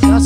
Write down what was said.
just